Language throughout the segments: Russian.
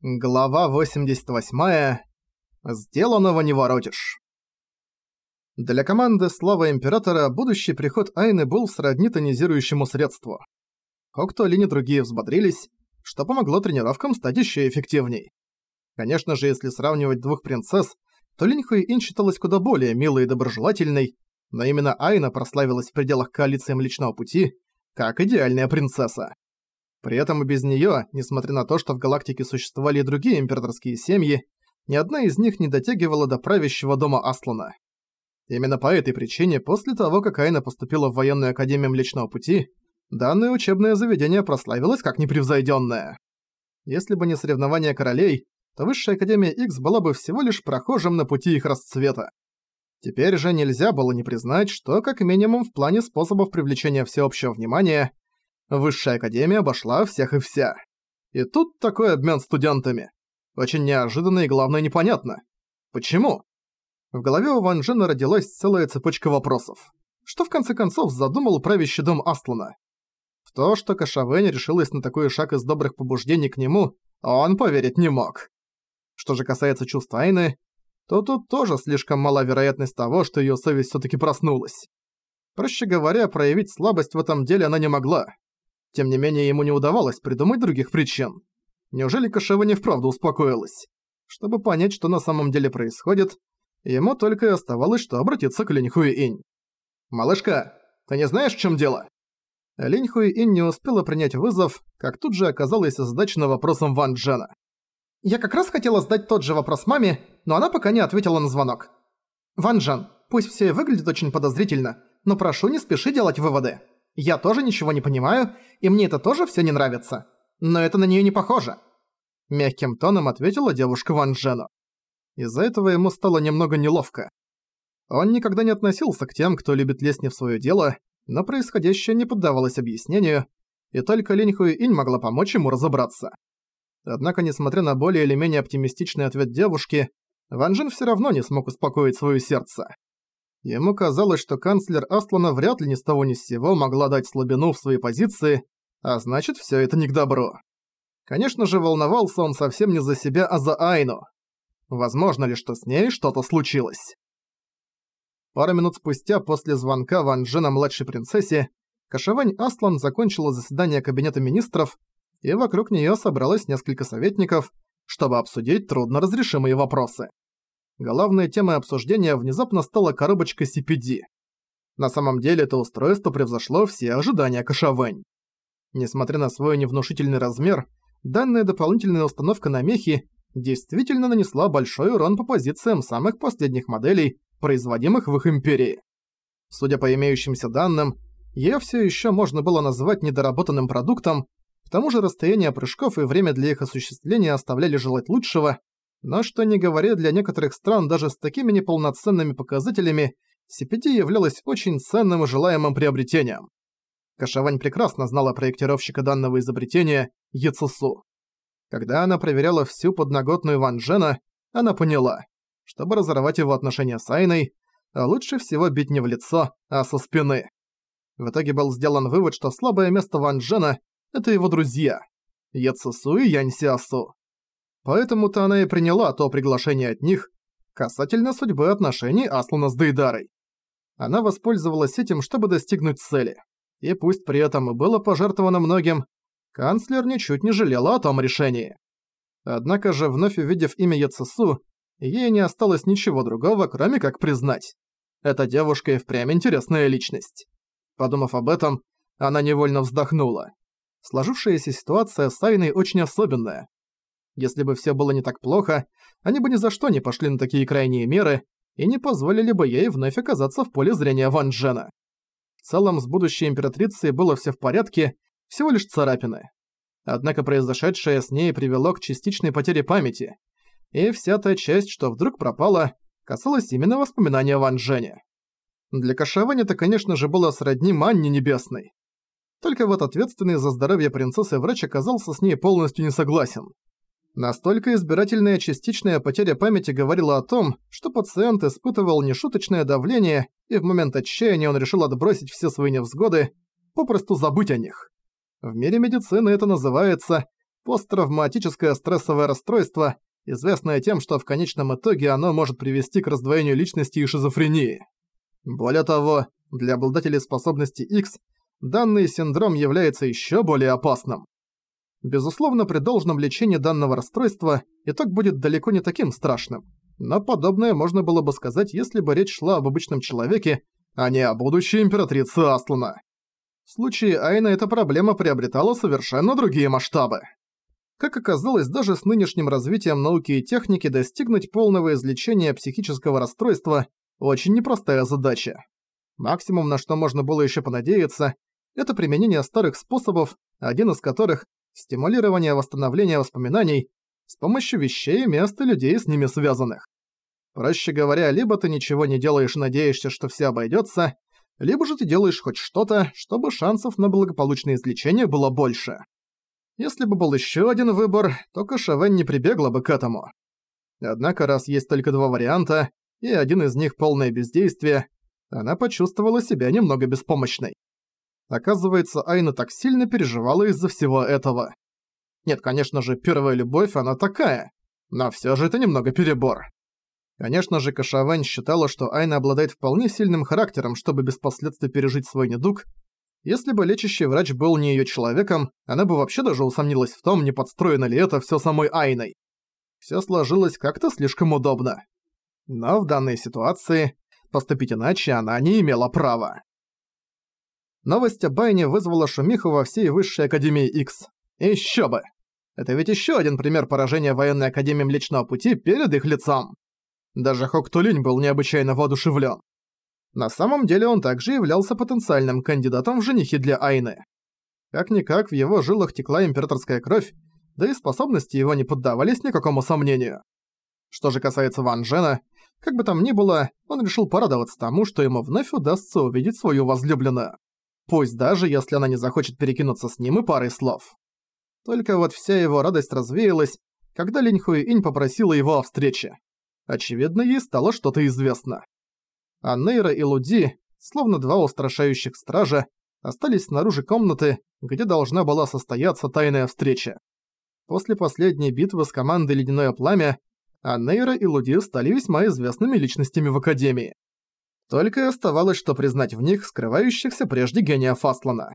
Глава 88. Сделанного не воротишь. Для команды Слава Императора будущий приход Айны был сродни тонизирующему средству. Хокто Линь и другие взбодрились, что помогло тренировкам стать еще эффективней. Конечно же, если сравнивать двух принцесс, то Линь Хуи Ин считалась куда более милой и доброжелательной, но именно Айна прославилась в пределах коалиции Млечного Пути как идеальная принцесса. При этом и без неё, несмотря на то, что в галактике существовали и другие императорские семьи, ни одна из них не дотягивала до правящего дома Аслана. Именно по этой причине, после того, как Айна поступила в военную академию Млечного Пути, данное учебное заведение прославилось как непревзойдённое. Если бы не соревнования королей, то Высшая Академия X была бы всего лишь прохожим на пути их расцвета. Теперь же нельзя было не признать, что как минимум в плане способов привлечения всеобщего внимания – Высшая Академия обошла всех и вся. И тут такой обмен студентами. Очень неожиданно и главное непонятно. Почему? В голове у Ван Джена родилась целая цепочка вопросов. Что в конце концов задумал правящий дом Аслана? В то, что Кашавэнь решилась на такой шаг из добрых побуждений к нему, он поверить не мог. Что же касается чувств Айны, то тут тоже слишком мала вероятность того, что её совесть всё-таки проснулась. Проще говоря, проявить слабость в этом деле она не могла. Тем не менее, ему не удавалось придумать других причин. Неужели Кашева не вправду успокоилась? Чтобы понять, что на самом деле происходит, ему только и оставалось, что обратиться к Линь Инь. «Малышка, ты не знаешь, в чем дело?» Линь Инь не успела принять вызов, как тут же оказалась озадачена вопросом Ван Джена. «Я как раз хотела задать тот же вопрос маме, но она пока не ответила на звонок. Ван Джен, пусть все выглядит очень подозрительно, но прошу не спеши делать выводы». Я тоже ничего не понимаю, и мне это тоже все не нравится. Но это на нее не похоже». Мягким тоном ответила девушка Ван Джену. Из-за этого ему стало немного неловко. Он никогда не относился к тем, кто любит лезть не в свое дело, но происходящее не поддавалось объяснению, и только Линь Инь могла помочь ему разобраться. Однако, несмотря на более или менее оптимистичный ответ девушки, Ван Джен всё равно не смог успокоить своё сердце. Ему казалось, что канцлер Аслана вряд ли ни с того ни с сего могла дать слабину в своей позиции, а значит, все это не к добру. Конечно же, волновался он совсем не за себя, а за Айну. Возможно ли, что с ней что-то случилось? Пару минут спустя после звонка Ван Джена младшей принцессе, Кашевань Аслан закончила заседание Кабинета Министров, и вокруг нее собралось несколько советников, чтобы обсудить трудноразрешимые вопросы главной темой обсуждения внезапно стала коробочка CPD. На самом деле это устройство превзошло все ожидания Кашавэнь. Несмотря на свой невнушительный размер, данная дополнительная установка на мехи действительно нанесла большой урон по позициям самых последних моделей, производимых в их империи. Судя по имеющимся данным, её всё ещё можно было назвать недоработанным продуктом, к тому же расстояние прыжков и время для их осуществления оставляли желать лучшего, но что не говоря, для некоторых стран даже с такими неполноценными показателями CPT являлась очень ценным и желаемым приобретением. Кашавань прекрасно знала проектировщика данного изобретения Яцусу. Когда она проверяла всю подноготную Ван Джена, она поняла, чтобы разорвать его отношения с Айной, лучше всего бить не в лицо, а со спины. В итоге был сделан вывод, что слабое место Ван Джена — это его друзья — Яцусу и Янь Сиасу. Поэтому-то она и приняла то приглашение от них касательно судьбы отношений Аслана с Дейдарой. Она воспользовалась этим, чтобы достигнуть цели. И пусть при этом и было пожертвовано многим, канцлер ничуть не жалела о том решении. Однако же, вновь увидев имя Яцесу, ей не осталось ничего другого, кроме как признать. Эта девушка и впрямь интересная личность. Подумав об этом, она невольно вздохнула. Сложившаяся ситуация с Айной очень особенная. Если бы все было не так плохо, они бы ни за что не пошли на такие крайние меры и не позволили бы ей вновь оказаться в поле зрения Ван Джена. В целом, с будущей императрицей было все в порядке, всего лишь царапины. Однако произошедшее с ней привело к частичной потере памяти, и вся та часть, что вдруг пропала, касалась именно воспоминания Ван Дженя. Для Кашавань это, конечно же, было сродни манне небесной. Только вот ответственный за здоровье принцессы врач оказался с ней полностью не согласен. Настолько избирательная частичная потеря памяти говорила о том, что пациент испытывал нешуточное давление, и в момент отчаяния он решил отбросить все свои невзгоды, попросту забыть о них. В мире медицины это называется посттравматическое стрессовое расстройство, известное тем, что в конечном итоге оно может привести к раздвоению личности и шизофрении. Более того, для обладателей способности X данный синдром является еще более опасным. Безусловно, при должном лечении данного расстройства итог будет далеко не таким страшным. Но подобное можно было бы сказать, если бы речь шла об обычном человеке, а не о будущей императрице Аслана. В случае Айна эта проблема приобретала совершенно другие масштабы. Как оказалось, даже с нынешним развитием науки и техники достигнуть полного излечения психического расстройства – очень непростая задача. Максимум, на что можно было еще понадеяться, это применение старых способов, один из которых – стимулирование восстановления воспоминаний с помощью вещей, мест и людей с ними связанных. Проще говоря, либо ты ничего не делаешь и надеешься, что все обойдется, либо же ты делаешь хоть что-то, чтобы шансов на благополучное излечение было больше. Если бы был еще один выбор, то Кашавен не прибегла бы к этому. Однако, раз есть только два варианта, и один из них полное бездействие, она почувствовала себя немного беспомощной. Оказывается, Айна так сильно переживала из-за всего этого. Нет, конечно же, первая любовь, она такая, но все же это немного перебор. Конечно же, Кашавен считала, что Айна обладает вполне сильным характером, чтобы без последствий пережить свой недуг, если бы лечащий врач был не её человеком, она бы вообще даже усомнилась в том, не подстроено ли это всё самой Айной. Всё сложилось как-то слишком удобно. Но в данной ситуации поступить иначе она не имела права. Новость об Айне вызвала шумиху во всей Высшей Академии X. Ещё бы! Это ведь ещё один пример поражения военной Академии Млечного Пути перед их лицом. Даже Хок Тулинь был необычайно воодушевлён. На самом деле он также являлся потенциальным кандидатом в женихи для Айны. Как-никак в его жилах текла императорская кровь, да и способности его не поддавались никакому сомнению. Что же касается Ван Джена, как бы там ни было, он решил порадоваться тому, что ему вновь удастся увидеть свою возлюбленную. Пусть даже, если она не захочет перекинуться с ним и парой слов. Только вот вся его радость развеялась, когда Линь Хуи-инь попросила его о встрече. Очевидно, ей стало что-то известно а Нейра и Луди, словно два устрашающих стража, остались снаружи комнаты, где должна была состояться тайная встреча. После последней битвы с командой «Ледяное пламя» Анейра и Луди стали весьма известными личностями в Академии. Только и оставалось, что признать в них скрывающихся прежде гения Фастлана.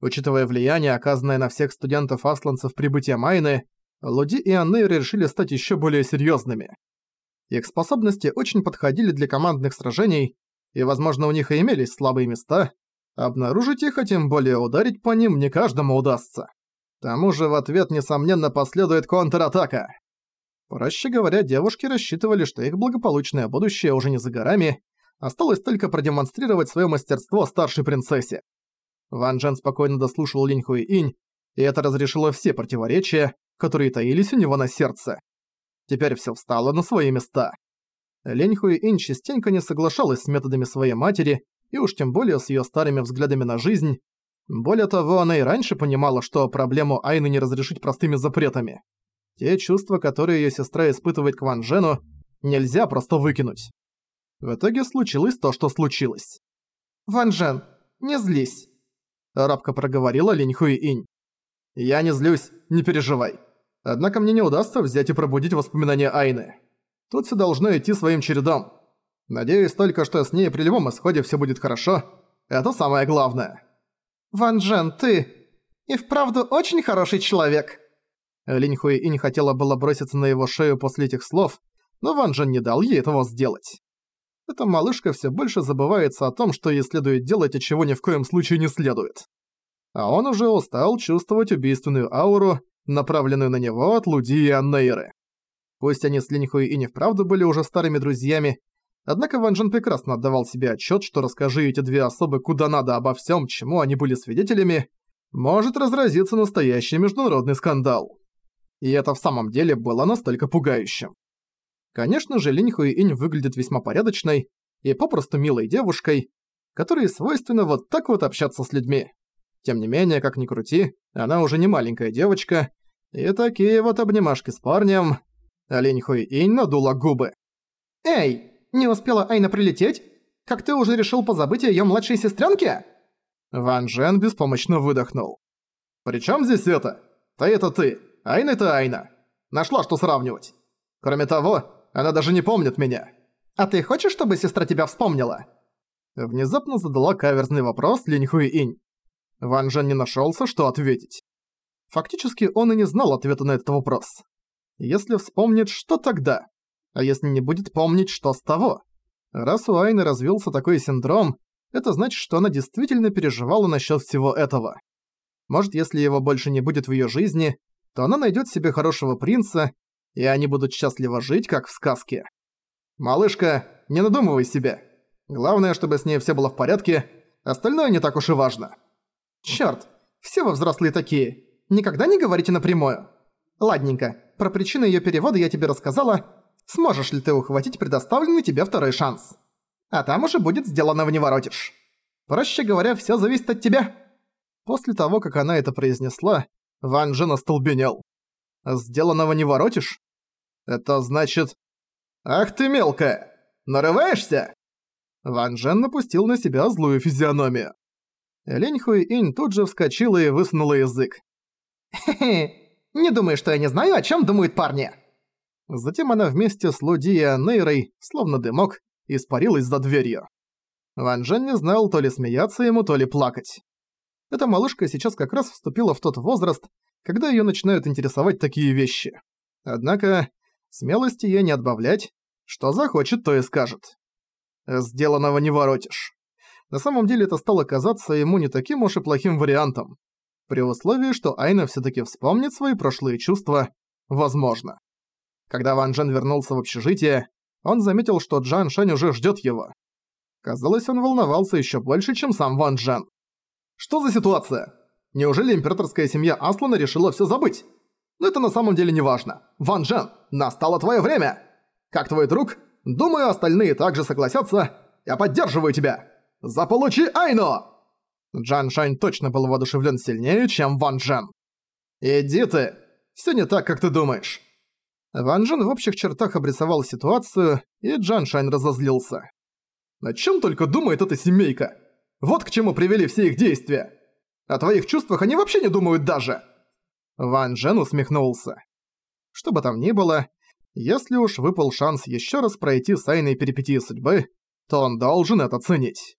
Учитывая влияние, оказанное на всех студентов-асланцев прибытия Майны, Луди и Анейра решили стать еще более серьезными. Их способности очень подходили для командных сражений, и, возможно, у них и имелись слабые места. Обнаружить их, а тем более ударить по ним, не каждому удастся. К тому же в ответ, несомненно, последует контратака. Проще говоря, девушки рассчитывали, что их благополучное будущее уже не за горами, осталось только продемонстрировать свое мастерство старшей принцессе. Ван Джен спокойно дослушал Линь Хуи Инь, и это разрешило все противоречия, которые таились у него на сердце. Теперь все встало на свои места. Лень Хуи-Ин частенько не соглашалась с методами своей матери, и уж тем более с ее старыми взглядами на жизнь. Более того, она и раньше понимала, что проблему Айны не разрешить простыми запретами. Те чувства, которые ее сестра испытывает к Ван Джену, нельзя просто выкинуть. В итоге случилось то, что случилось. «Ван Джен, не злись», — рабка проговорила Линь Хуи-Инь. «Я не злюсь, не переживай. Однако мне не удастся взять и пробудить воспоминания Айны. Тут все должно идти своим чередом. Надеюсь только, что с ней при любом исходе все будет хорошо. Это самое главное. «Ван Джен, ты и вправду очень хороший человек!» Линь Хуи и не хотела было броситься на его шею после этих слов, но Ван Джен не дал ей этого сделать. Эта малышка все больше забывается о том, что ей следует делать, а чего ни в коем случае не следует. А он уже устал чувствовать убийственную ауру, направленную на него от Луди и Аннейры. Пусть они с Линьхуи и не вправду были уже старыми друзьями, однако Ван Джен прекрасно отдавал себе отчет, что расскажи эти две особы куда надо обо всем, чему они были свидетелями, может разразиться настоящий международный скандал. И это в самом деле было настолько пугающим. Конечно же, Линь Инь выглядит весьма порядочной и попросту милой девушкой, которой свойственно вот так вот общаться с людьми. Тем не менее, как ни крути, она уже не маленькая девочка, и такие вот обнимашки с парнем... Олень Хуй Инь надула губы. «Эй, не успела Айна прилететь? Как ты уже решил позабыть о её младшей сестрёнке?» Ван Джен беспомощно выдохнул. «При здесь это? Ты это ты, Айна это Айна. Нашла, что сравнивать. Кроме того, она даже не помнит меня. А ты хочешь, чтобы сестра тебя вспомнила? Внезапно задала каверзный вопрос Линь Хуи Инь. Ван Жен не нашелся, что ответить. Фактически он и не знал ответа на этот вопрос. Если вспомнит, что тогда? А если не будет помнить, что с того? Раз у Айны развился такой синдром, это значит, что она действительно переживала насчет всего этого. Может, если его больше не будет в ее жизни, то она найдет себе хорошего принца, и они будут счастливо жить, как в сказке. «Малышка, не надумывай себе. Главное, чтобы с ней все было в порядке, остальное не так уж и важно». «Чёрт, все вы взрослые такие. Никогда не говорите напрямую. Ладненько, про причины её перевода я тебе рассказала. Сможешь ли ты ухватить предоставленный тебе второй шанс? А там уже будет сделанного не воротишь. Проще говоря, всё зависит от тебя». После того, как она это произнесла, Ван Джен остолбенел. «Сделанного не воротишь? Это значит...» «Ах ты мелкая! Нарываешься?» Ван Джен напустил на себя злую физиономию. Линь Хуи Инь тут же вскочила и высунула язык. «Хе-хе, не думаю, что я не знаю, о чем думают парни!» Затем она вместе с Луди и Анейрой, словно дымок, испарилась за дверью. Ван Джен не знал то ли смеяться ему, то ли плакать. Эта малышка сейчас как раз вступила в тот возраст, когда её начинают интересовать такие вещи. Однако, смелости ей не отбавлять, что захочет, то и скажет. Сделанного не воротишь. На самом деле это стало казаться ему не таким уж и плохим вариантом. При условии, что Айна всё-таки вспомнит свои прошлые чувства, возможно. Когда Ван Джен вернулся в общежитие, он заметил, что Джан Шань уже ждёт его. Казалось, он волновался ещё больше, чем сам Ван Джен. «Что за ситуация? Неужели императорская семья Аслана решила всё забыть? Но это на самом деле не важно. Ван Джен, настало твоё время! Как твой друг, думаю, остальные также согласятся. Я поддерживаю тебя! Заполучи Айно!» Джан Шань точно был воодушевлен сильнее, чем Ван Джен. «Иди ты! Все не так, как ты думаешь!» Ван Джен в общих чертах обрисовал ситуацию, и Джан Шань разозлился. «О чем только думает эта семейка? Вот к чему привели все их действия! О твоих чувствах они вообще не думают даже!» Ван Джен усмехнулся. Что бы там ни было, если уж выпал шанс еще раз пройти с Айной перипетии судьбы, то он должен это ценить.